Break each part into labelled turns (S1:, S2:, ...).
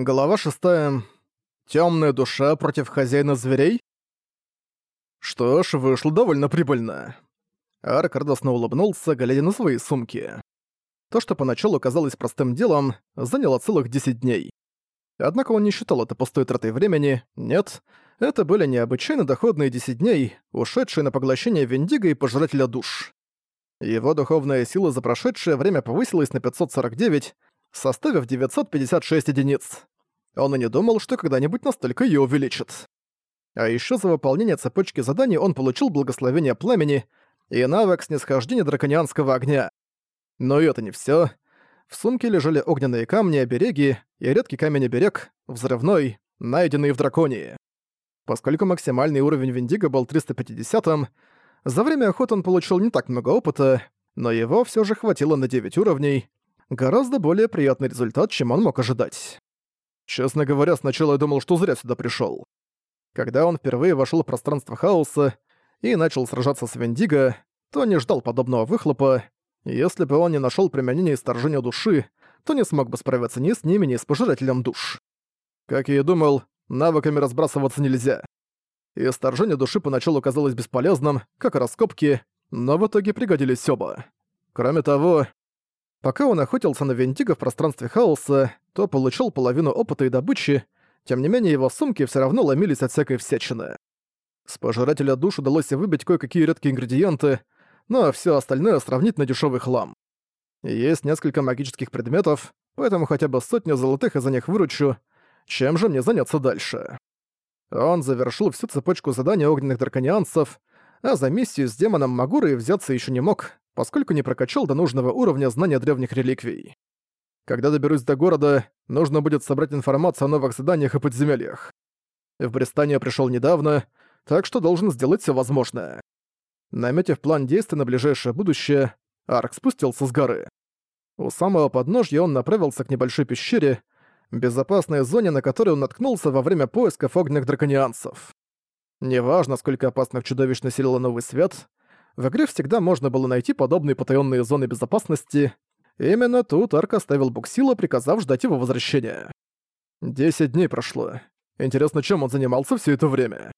S1: Глава шестая. Темная душа против хозяина зверей? Что ж, вышло довольно прибыльно. Арк радостно улыбнулся, глядя на свои сумки. То, что поначалу казалось простым делом, заняло целых 10 дней. Однако он не считал это пустой тратой времени, нет, это были необычайно доходные 10 дней, ушедшие на поглощение Виндиго и Пожирателя душ. Его духовная сила за прошедшее время повысилась на 549, составив 956 единиц. Он и не думал, что когда-нибудь настолько её увеличит. А ещё за выполнение цепочки заданий он получил благословение пламени и навык снисхождения драконианского огня. Но это не всё. В сумке лежали огненные камни-обереги и редкий камень-оберег, взрывной, найденный в драконии. Поскольку максимальный уровень Виндиго был 350-м, за время охоты он получил не так много опыта, но его всё же хватило на 9 уровней, гораздо более приятный результат, чем он мог ожидать. Честно говоря, сначала я думал, что зря сюда пришёл. Когда он впервые вошёл в пространство хаоса и начал сражаться с Вендиго, то не ждал подобного выхлопа. Если бы он не нашёл применения исторжения души, то не смог бы справиться ни с ними, ни с пожирателем душ. Как я и думал, навыками разбрасываться нельзя. Исторжение души поначалу казалось бесполезным, как раскопки, но в итоге пригодились оба. Кроме того, Пока он охотился на Вентига в пространстве хаоса, то получил половину опыта и добычи, тем не менее его сумки все равно ломились от всякой всячины. С пожирателя душ удалось выбить кое-какие редкие ингредиенты, но все остальное сравнить на дешевый хлам. Есть несколько магических предметов, поэтому хотя бы сотню золотых из за них выручу. Чем же мне заняться дальше? Он завершил всю цепочку заданий огненных драконианцев, а за миссию с демоном Магуры взяться еще не мог, поскольку не прокачал до нужного уровня знания древних реликвий. Когда доберусь до города, нужно будет собрать информацию о новых заданиях и подземельях. В Брестане пришел недавно, так что должен сделать все возможное. Наметив план действий на ближайшее будущее, Арк спустился с горы. У самого подножья он направился к небольшой пещере, безопасной зоне, на которой он наткнулся во время поисков огненных драконианцев. Неважно, сколько опасных чудовищ населило Новый Свет, в игре всегда можно было найти подобные потаённые зоны безопасности. Именно тут Арк оставил Буксила, приказав ждать его возвращения. Десять дней прошло. Интересно, чем он занимался все это время?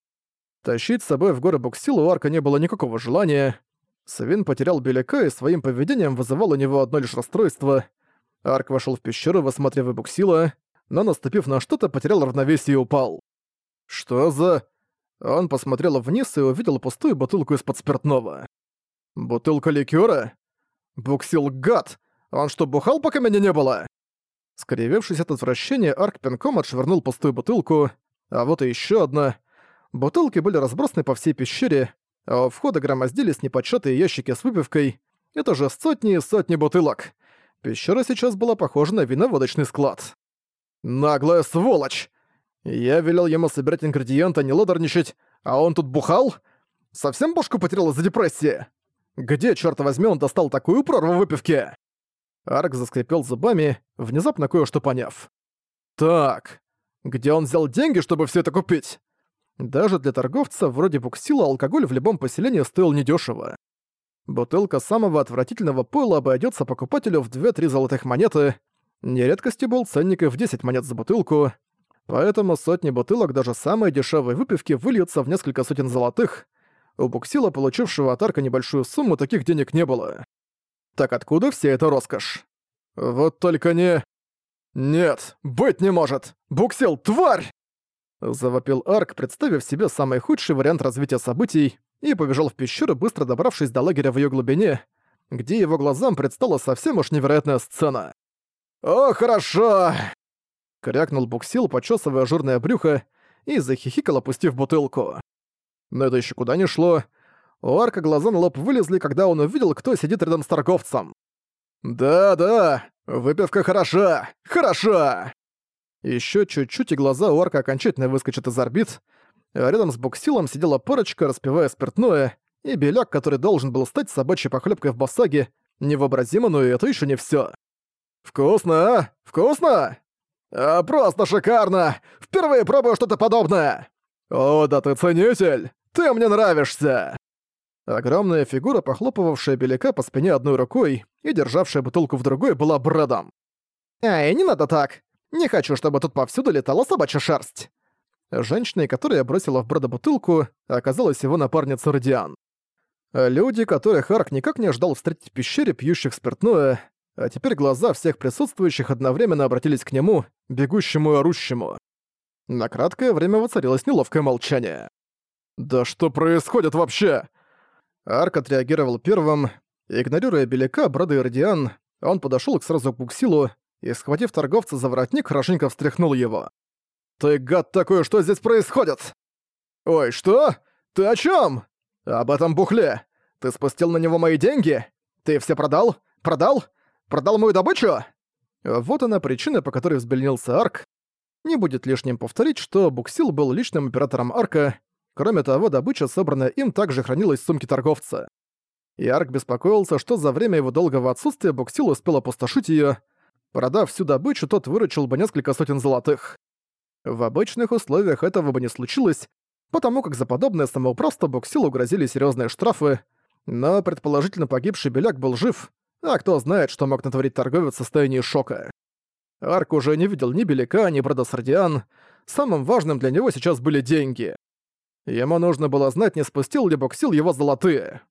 S1: Тащить с собой в горы Буксила у Арка не было никакого желания. Свин потерял Беляка и своим поведением вызывал у него одно лишь расстройство. Арк вошел в пещеру, высматривая Буксила, но, наступив на что-то, потерял равновесие и упал. «Что за...» Он посмотрел вниз и увидел пустую бутылку из-под спиртного. «Бутылка ликёра? Буксил гад! Он что, бухал, пока меня не было?» Скривившись от отвращения, Арк пинком отшвырнул пустую бутылку, а вот и ещё одна. Бутылки были разбросаны по всей пещере, а у входа громоздились неподсчётые ящики с выпивкой. Это же сотни и сотни бутылок. Пещера сейчас была похожа на виноводочный склад. «Наглая сволочь! Я велел ему собирать ингредиенты, а не лодорничать, а он тут бухал? Совсем башку потерял из-за депрессии? Где, черт возьми, он достал такую прорву выпивки? Арк заскрипел зубами, внезапно кое-что поняв. Так, где он взял деньги, чтобы все это купить? Даже для торговца вроде буксила алкоголь в любом поселении стоил недешево. Бутылка самого отвратительного пыла обойдется покупателю в 2-3 золотых монеты. Нередкостью был ценник и в 10 монет за бутылку, Поэтому сотни бутылок даже самой дешевой выпивки выльются в несколько сотен золотых. У буксила, получившего от арка небольшую сумму, таких денег не было. Так откуда вся эта роскошь? Вот только не... «Нет, быть не может! Буксил, тварь!» Завопил Арк, представив себе самый худший вариант развития событий, и побежал в пещеру, быстро добравшись до лагеря в ее глубине, где его глазам предстала совсем уж невероятная сцена. «О, хорошо!» Крякнул буксил, почесывая жирное брюхо, и захихикал, опустив бутылку. Но это еще куда не шло. У Арка глаза на лоб вылезли, когда он увидел, кто сидит рядом с торговцем. «Да-да, выпивка хороша! Хороша!» Еще чуть-чуть, и глаза у Арка окончательно выскочат из орбит, а рядом с буксилом сидела парочка, распивая спиртное, и беляк, который должен был стать собачьей похлебкой в басаге, невообразимо, но это еще не все. «Вкусно, а? Вкусно?» А, «Просто шикарно! Впервые пробую что-то подобное!» «О, да ты ценитель! Ты мне нравишься!» Огромная фигура, похлопывавшая беляка по спине одной рукой и державшая бутылку в другой, была Брэдом. «Эй, не надо так! Не хочу, чтобы тут повсюду летала собачья шерсть!» Женщиной, которая бросила в Брэда бутылку, оказалась его напарница Радиан. Люди, которых Арк никак не ожидал встретить в пещере, пьющих спиртное, а теперь глаза всех присутствующих одновременно обратились к нему, бегущему и орущему. На краткое время воцарилось неловкое молчание. «Да что происходит вообще?» Арк отреагировал первым. Игнорируя Беляка, Брада и Радиан, он подошёл к сразу к Буксилу и, схватив торговца за воротник, хорошенько встряхнул его. «Ты гад такой, что здесь происходит?» «Ой, что? Ты о чём?» «Об этом бухле. Ты спустил на него мои деньги? Ты все продал? Продал? Продал мою добычу?» Вот она причина, по которой взбеленился Арк. Не будет лишним повторить, что Буксил был личным оператором Арка. Кроме того, добыча, собранная им, также хранилась в сумке торговца. И Арк беспокоился, что за время его долгого отсутствия Буксил успел опустошить её. Продав всю добычу, тот выручил бы несколько сотен золотых. В обычных условиях этого бы не случилось, потому как за подобное самоуправство Буксилу грозили серьезные штрафы, но предположительно погибший Беляк был жив, а кто знает, что мог натворить торговец в состоянии шока. Арк уже не видел ни Беляка, ни Бродосардиан. Самым важным для него сейчас были деньги. Ему нужно было знать, не спустил ли Буксил его золотые.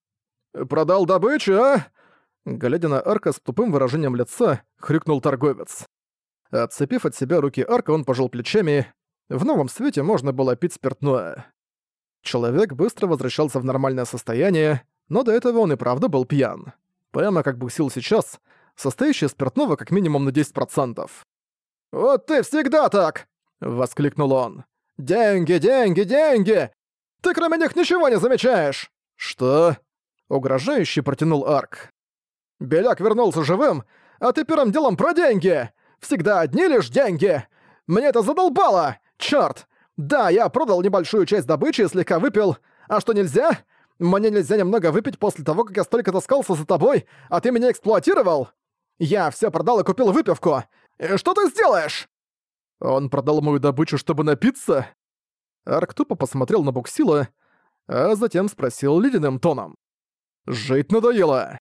S1: «Продал добычу, а?» Глядя на Арка с тупым выражением лица, хрюкнул торговец. Отцепив от себя руки Арка, он пожал плечами. В новом свете можно было пить спиртное. Человек быстро возвращался в нормальное состояние, но до этого он и правда был пьян. Прямо как буксил сейчас, состоящий из спиртного как минимум на 10%. «Вот ты всегда так!» — воскликнул он. «Деньги, деньги, деньги! Ты кроме них ничего не замечаешь!» «Что?» — угрожающе протянул Арк. «Беляк вернулся живым, а ты первым делом про деньги! Всегда одни лишь деньги! Мне это задолбало! Чёрт! Да, я продал небольшую часть добычи и слегка выпил. А что, нельзя? Мне нельзя немного выпить после того, как я столько таскался за тобой, а ты меня эксплуатировал? Я все продал и купил выпивку. И что ты сделаешь?» Он продал мою добычу, чтобы напиться? Арк тупо посмотрел на Буксила, а затем спросил ледяным тоном. «Жить надоело!»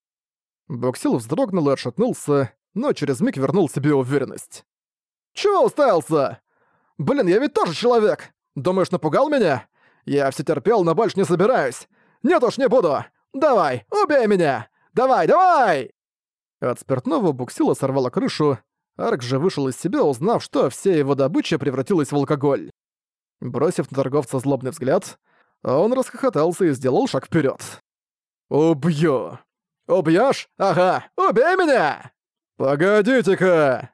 S1: Буксил вздрогнул и отшатнулся, но через миг вернул себе уверенность. «Чего уставился? Блин, я ведь тоже человек! Думаешь, напугал меня? Я все терпел, но больше не собираюсь! Нет уж, не буду! Давай, убей меня! Давай, давай!» От спиртного буксила сорвало крышу, Арк же вышел из себя, узнав, что вся его добыча превратилась в алкоголь. Бросив на торговца злобный взгляд, он расхохотался и сделал шаг вперед. «Убью! Убьёшь? Ага! Убей меня!» «Погодите-ка!»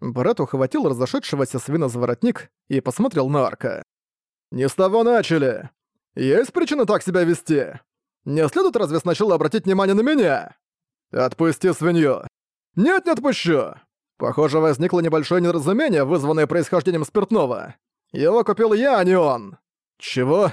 S1: Брат ухватил разошедшегося свина за воротник и посмотрел на Арка. «Не с того начали! Есть причина так себя вести? Не следует разве сначала обратить внимание на меня? Отпусти свинью. Нет, не отпущу. Похоже, возникло небольшое недоразумение, вызванное происхождением спиртного. Его купил я, а не он. Чего?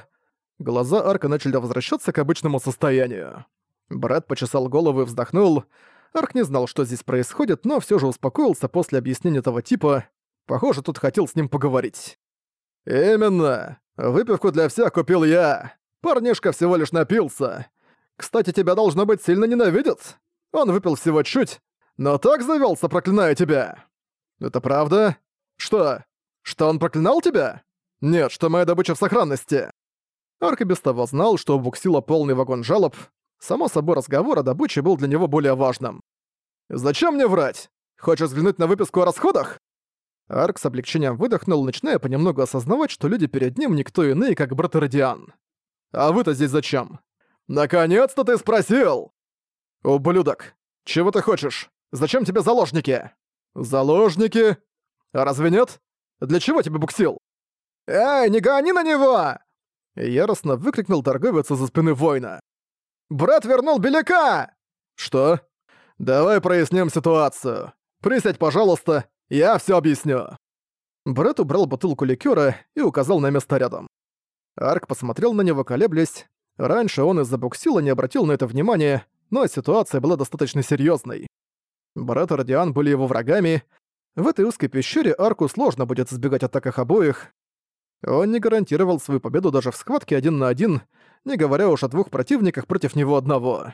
S1: Глаза Арка начали возвращаться к обычному состоянию. Брат почесал голову и вздохнул. Арк не знал, что здесь происходит, но все же успокоился после объяснения этого типа. Похоже, тут хотел с ним поговорить. «Именно. Выпивку для всех купил я. Парнишка всего лишь напился. Кстати, тебя должно быть сильно ненавидят. Он выпил всего чуть, но так завелся, проклиная тебя. Это правда? Что? Что он проклинал тебя? Нет, что моя добыча в сохранности. Арк без того знал, что у полный вагон жалоб. Само собой, разговор о добыче был для него более важным. «Зачем мне врать? Хочешь взглянуть на выписку о расходах?» Арк с облегчением выдохнул, начиная понемногу осознавать, что люди перед ним никто иные, как брат Радиан. «А вы-то здесь зачем?» «Наконец-то ты спросил!» «Ублюдок! Чего ты хочешь? Зачем тебе заложники?» «Заложники? А разве нет? Для чего тебе буксил?» «Эй, не гони на него!» Яростно выкрикнул торговец из-за спины воина. «Брат вернул беляка!» «Что?» «Давай проясним ситуацию. Присядь, пожалуйста, я все объясню». Брэд убрал бутылку ликера и указал на место рядом. Арк посмотрел на него, колеблясь. Раньше он из-за буксила не обратил на это внимания, но ситуация была достаточно серьезной. Брат и Радиан были его врагами. В этой узкой пещере Арку сложно будет избегать атак их обоих. Он не гарантировал свою победу даже в схватке один на один, не говоря уж о двух противниках против него одного.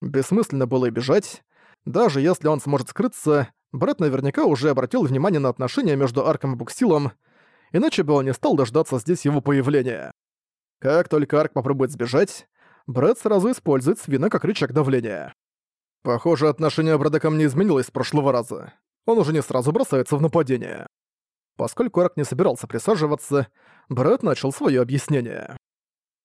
S1: Бессмысленно было и бежать. Даже если он сможет скрыться, Брэд наверняка уже обратил внимание на отношения между Арком и Буксилом, иначе бы он не стал дождаться здесь его появления. Как только Арк попробует сбежать, Брэд сразу использует свина как рычаг давления. Похоже, отношение Брэда ко мне изменилось с прошлого раза. Он уже не сразу бросается в нападение. Поскольку Арк не собирался присаживаться, Брэд начал свое объяснение.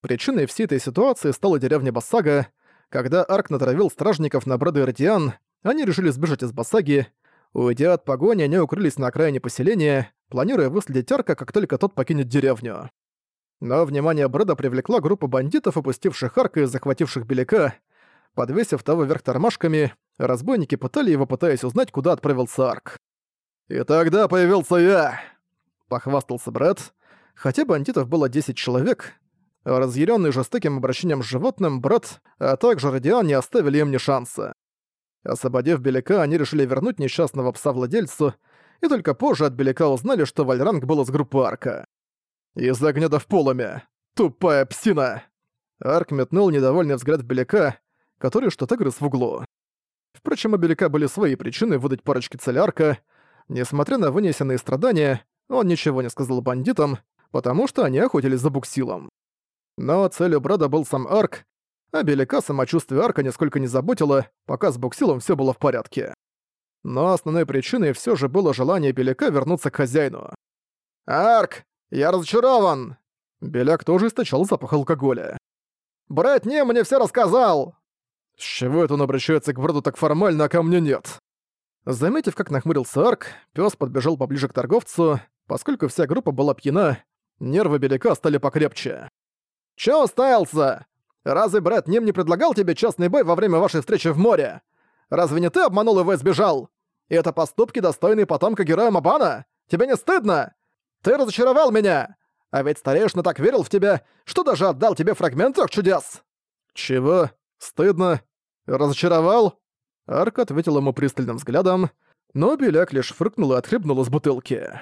S1: Причиной всей этой ситуации стала деревня Басага. Когда Арк натравил стражников на Брэда и Радиан, они решили сбежать из Басаги. Уйдя от погони, они укрылись на окраине поселения, планируя выследить Арка, как только тот покинет деревню. Но внимание Брэда привлекла группа бандитов, опустивших Арка и захвативших Беляка. Подвесив того вверх тормашками, разбойники пытали его, пытаясь узнать, куда отправился Арк. «И тогда появился я!» — похвастался Брэд. Хотя бандитов было 10 человек, разъяренный жестоким обращением с животным, Брэд, а также Радиан не оставили им ни шанса. Освободив Беляка, они решили вернуть несчастного пса владельцу, и только позже от Беляка узнали, что Вальранг был из группы Арка. «Из-за гнеда в полуме! Тупая псина!» Арк метнул недовольный взгляд в Беляка, который что-то грыз в углу. Впрочем, у Беляка были свои причины выдать парочке цель Арка. Несмотря на вынесенные страдания, он ничего не сказал бандитам, потому что они охотились за буксилом. Но целью Брэда был сам Арк, а Беляка самочувствие Арка нисколько не заботило, пока с буксилом все было в порядке. Но основной причиной все же было желание Беляка вернуться к хозяину. «Арк, я разочарован!» Беляк тоже источал запах алкоголя. «Брэд не мне все рассказал!» С чего это он обращается к Брэду так формально, а ко мне нет? Заметив, как нахмурился Арк, пес подбежал поближе к торговцу. Поскольку вся группа была пьяна, нервы Беляка стали покрепче. «Чё уставился? Разве Брэд Ним не предлагал тебе частный бой во время вашей встречи в море? Разве не ты обманул его и сбежал? И это поступки, достойные потомка героя Мабана? Тебе не стыдно? Ты разочаровал меня! А ведь старейшина так верил в тебя, что даже отдал тебе фрагмент трех чудес!» «Чего? Стыдно? Разочаровал?» Арк ответил ему пристальным взглядом, но Беляк лишь фыркнул и отхлебнул из бутылки.